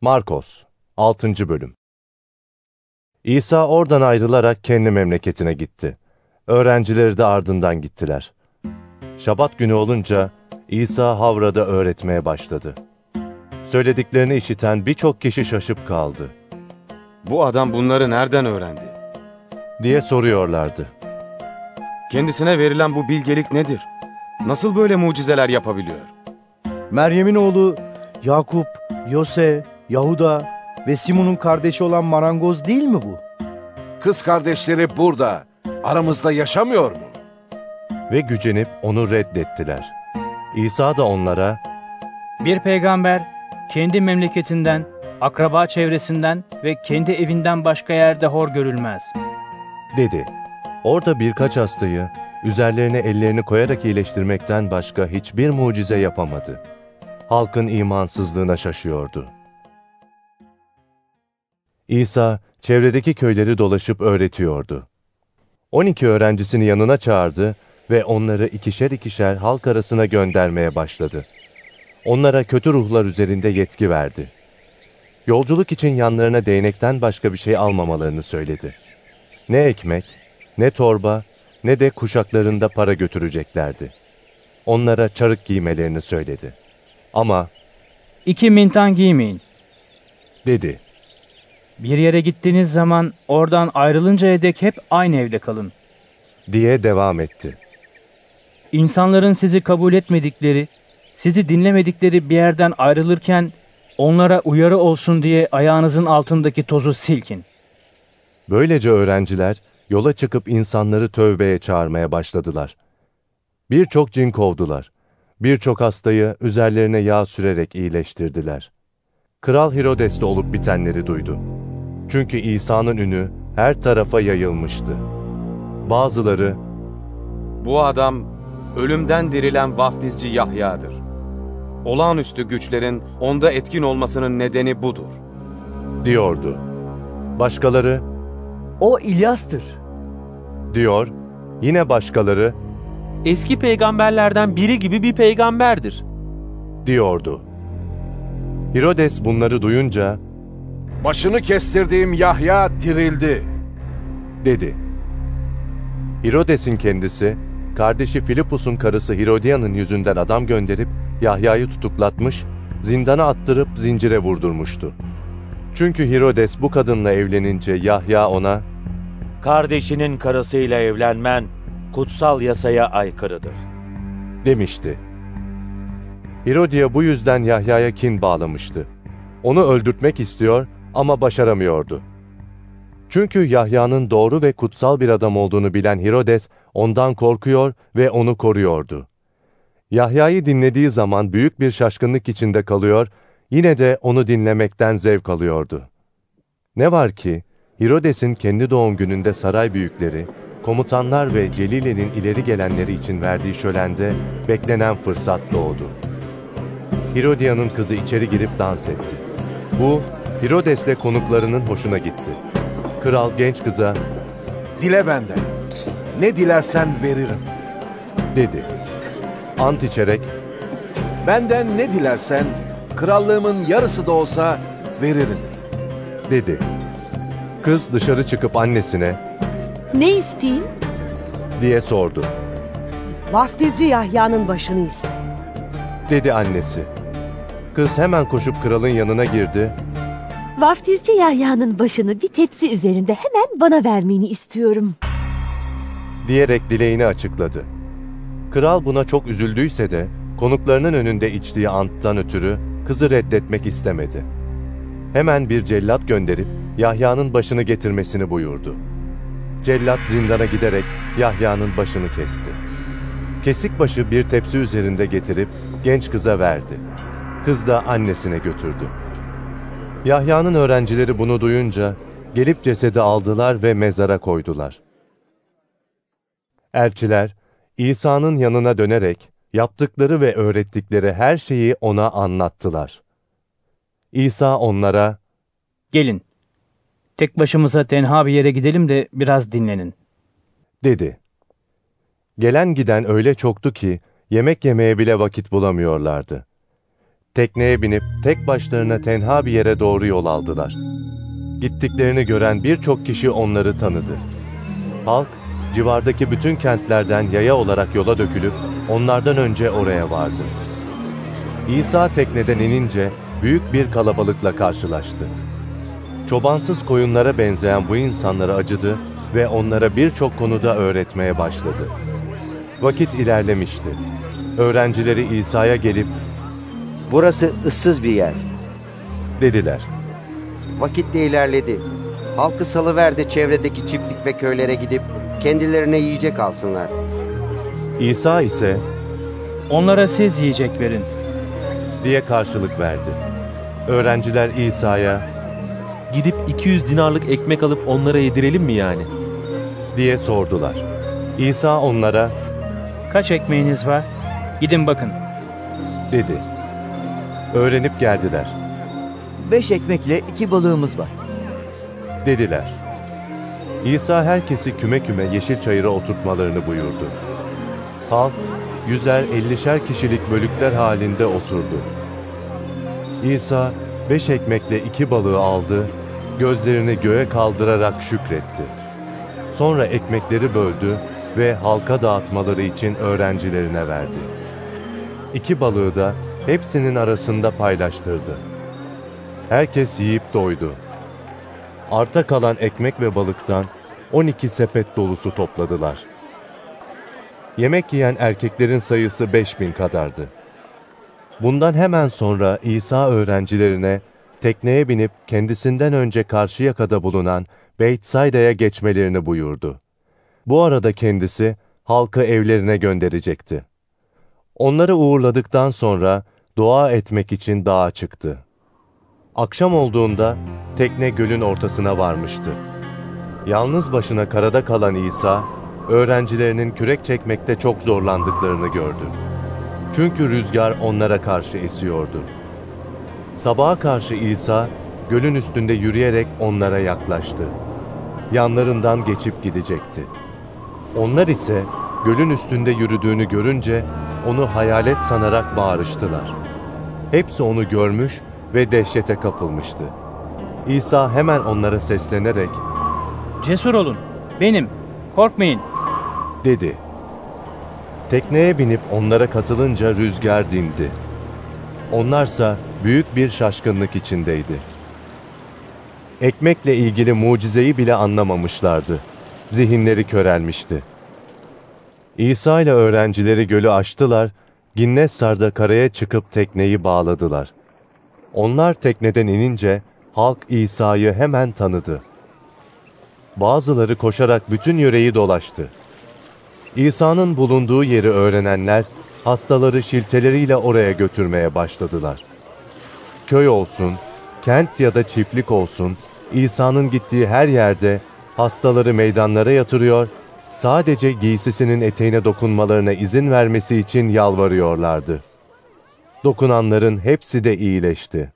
Markos 6. Bölüm İsa oradan ayrılarak kendi memleketine gitti. Öğrencileri de ardından gittiler. Şabat günü olunca İsa Havra'da öğretmeye başladı. Söylediklerini işiten birçok kişi şaşıp kaldı Bu adam bunları nereden öğrendi? diye soruyorlardı. Kendisine verilen bu bilgelik nedir? Nasıl böyle mucizeler yapabiliyor? Meryem'in oğlu Yakup, Yose, Yahuda ve Simon'un kardeşi olan marangoz değil mi bu? Kız kardeşleri burada, aramızda yaşamıyor mu? Ve gücenip onu reddettiler. İsa da onlara Bir peygamber kendi memleketinden, akraba çevresinden ve kendi evinden başka yerde hor görülmez. dedi. Orada birkaç hastayı üzerlerine ellerini koyarak iyileştirmekten başka hiçbir mucize yapamadı. Halkın imansızlığına şaşıyordu. İsa çevredeki köyleri dolaşıp öğretiyordu. 12 öğrencisini yanına çağırdı ve onları ikişer ikişer halk arasına göndermeye başladı. Onlara kötü ruhlar üzerinde yetki verdi. Yolculuk için yanlarına değnekten başka bir şey almamalarını söyledi. Ne ekmek, ne torba, ne de kuşaklarında para götüreceklerdi. Onlara çarık giymelerini söyledi. Ama İki mintan giymeyin. dedi, Bir yere gittiğiniz zaman oradan ayrılıncaya dek hep aynı evde kalın. diye devam etti. İnsanların sizi kabul etmedikleri, sizi dinlemedikleri bir yerden ayrılırken onlara uyarı olsun diye ayağınızın altındaki tozu silkin. Böylece öğrenciler yola çıkıp insanları tövbeye çağırmaya başladılar. Birçok cin kovdular. Birçok hastayı üzerlerine yağ sürerek iyileştirdiler. Kral Herodes de olup bitenleri duydu. Çünkü İsa'nın ünü her tarafa yayılmıştı. Bazıları Bu adam ölümden dirilen vaftizci Yahya'dır. Olağanüstü güçlerin onda etkin olmasının nedeni budur. diyordu. Başkaları O İlyas'tır. diyor, yine başkaları eski peygamberlerden biri gibi bir peygamberdir. diyordu. Herodes bunları duyunca Başını kestirdiğim Yahya dirildi. dedi. Herodes'in kendisi, kardeşi Filipus'un karısı Herodia'nın yüzünden adam gönderip Yahya'yı tutuklatmış, zindana attırıp zincire vurdurmuştu. Çünkü Herodes bu kadınla evlenince Yahya ona, Kardeşinin karısıyla evlenmen kutsal yasaya aykırıdır. demişti. Herodia bu yüzden Yahya'ya kin bağlamıştı. Onu öldürtmek istiyor ama başaramıyordu. Çünkü Yahya'nın doğru ve kutsal bir adam olduğunu bilen Herodes ondan korkuyor ve onu koruyordu. Yahya'yı dinlediği zaman büyük bir şaşkınlık içinde kalıyor, yine de onu dinlemekten zevk alıyordu. Ne var ki, Herodes'in kendi doğum gününde saray büyükleri, komutanlar ve Celile'nin ileri gelenleri için verdiği şölende beklenen fırsat doğdu. Herodia'nın kızı içeri girip dans etti. Bu, Herodes'le konuklarının hoşuna gitti. Kral genç kıza Dile benden. Ne dilersen veririm. dedi. Ant içerek Benden ne dilersen, krallığımın yarısı da olsa veririm. dedi. Kız dışarı çıkıp annesine Ne isteyeyim? diye sordu. Vaftizci Yahya'nın başını iste. Dedi annesi. Kız hemen koşup kralın yanına girdi Vaftizci Yahya'nın başını bir tepsi üzerinde hemen bana vermeni istiyorum. diyerek dileğini açıkladı. Kral buna çok üzüldüyse de konuklarının önünde içtiği anttan ötürü kızı reddetmek istemedi. Hemen bir cellat gönderip Yahya'nın başını getirmesini buyurdu. Cellat zindana giderek Yahya'nın başını kesti. Kesik başı bir tepsi üzerinde getirip genç kıza verdi. Kız da annesine götürdü. Yahya'nın öğrencileri bunu duyunca gelip cesedi aldılar ve mezara koydular. Elçiler İsa'nın yanına dönerek yaptıkları ve öğrettikleri her şeyi ona anlattılar. İsa onlara Gelin. Tek başımıza tenha bir yere gidelim de biraz dinlenin. dedi. Gelen giden öyle çoktu ki yemek yemeye bile vakit bulamıyorlardı. Tekneye binip tek başlarına tenha bir yere doğru yol aldılar. Gittiklerini gören birçok kişi onları tanıdı. Halk, civardaki bütün kentlerden yaya olarak yola dökülüp onlardan önce oraya vardı. İsa tekneden inince büyük bir kalabalıkla karşılaştı. Çobansız koyunlara benzeyen bu insanlara acıdı ve onlara birçok konuda öğretmeye başladı. Vakit ilerlemişti. Öğrencileri İsa'ya gelip Burası ıssız bir yer. dediler. Vakit de ilerledi. Halkı salıver de çevredeki çiftlik ve köylere gidip kendilerine yiyecek alsınlar. İsa ise Onlara siz yiyecek verin. diye karşılık verdi. Öğrenciler İsa'ya Gidip 200 dinarlık ekmek alıp onlara yedirelim mi yani? diye sordular. İsa onlara Kaç ekmeğiniz var? Gidin bakın. dedi. Öğrenip geldiler. Beş ekmekle iki balığımız var. Dediler. İsa herkesi küme küme yeşil çayıra oturtmalarını buyurdu. Halk yüzer ellişer kişilik bölükler halinde oturdu. İsa beş ekmekle iki balığı aldı, gözlerini göğe kaldırarak şükretti. Sonra ekmekleri böldü ve halka dağıtmaları için öğrencilerine verdi. İki balığı da hepsinin arasında paylaştırdı. Herkes yiyip doydu. Arta kalan ekmek ve balıktan 12 sepet dolusu topladılar. Yemek yiyen erkeklerin sayısı 5000 kadardı. Bundan hemen sonra İsa öğrencilerine tekneye binip kendisinden önce karşı yakada bulunan Beytsayda'ya geçmelerini buyurdu. Bu arada kendisi halkı evlerine gönderecekti. Onları uğurladıktan sonra dua etmek için dağa çıktı. Akşam olduğunda tekne gölün ortasına varmıştı. Yalnız başına karada kalan İsa, öğrencilerinin kürek çekmekte çok zorlandıklarını gördü. Çünkü rüzgar onlara karşı esiyordu. Sabaha karşı İsa, gölün üstünde yürüyerek onlara yaklaştı. Yanlarından geçip gidecekti. Onlar ise gölün üstünde yürüdüğünü görünce onu hayalet sanarak bağırıştılar. Hepsi onu görmüş ve dehşete kapılmıştı. İsa hemen onlara seslenerek Cesur olun. Benim. Korkmayın. dedi. Tekneye binip onlara katılınca rüzgar dindi. Onlarsa büyük bir şaşkınlık içindeydi. Ekmekle ilgili mucizeyi bile anlamamışlardı. Zihinleri körelmişti. İsa ile öğrencileri gölü aştılar, Ginnessar'da karaya çıkıp tekneyi bağladılar. Onlar tekneden inince halk İsa'yı hemen tanıdı. Bazıları koşarak bütün yöreyi dolaştı. İsa'nın bulunduğu yeri öğrenenler hastaları şilteleriyle oraya götürmeye başladılar. Köy olsun, kent ya da çiftlik olsun, İsa'nın gittiği her yerde hastaları meydanlara yatırıyor, sadece giysisinin eteğine dokunmalarına izin vermesi için yalvarıyorlardı. Dokunanların hepsi de iyileşti.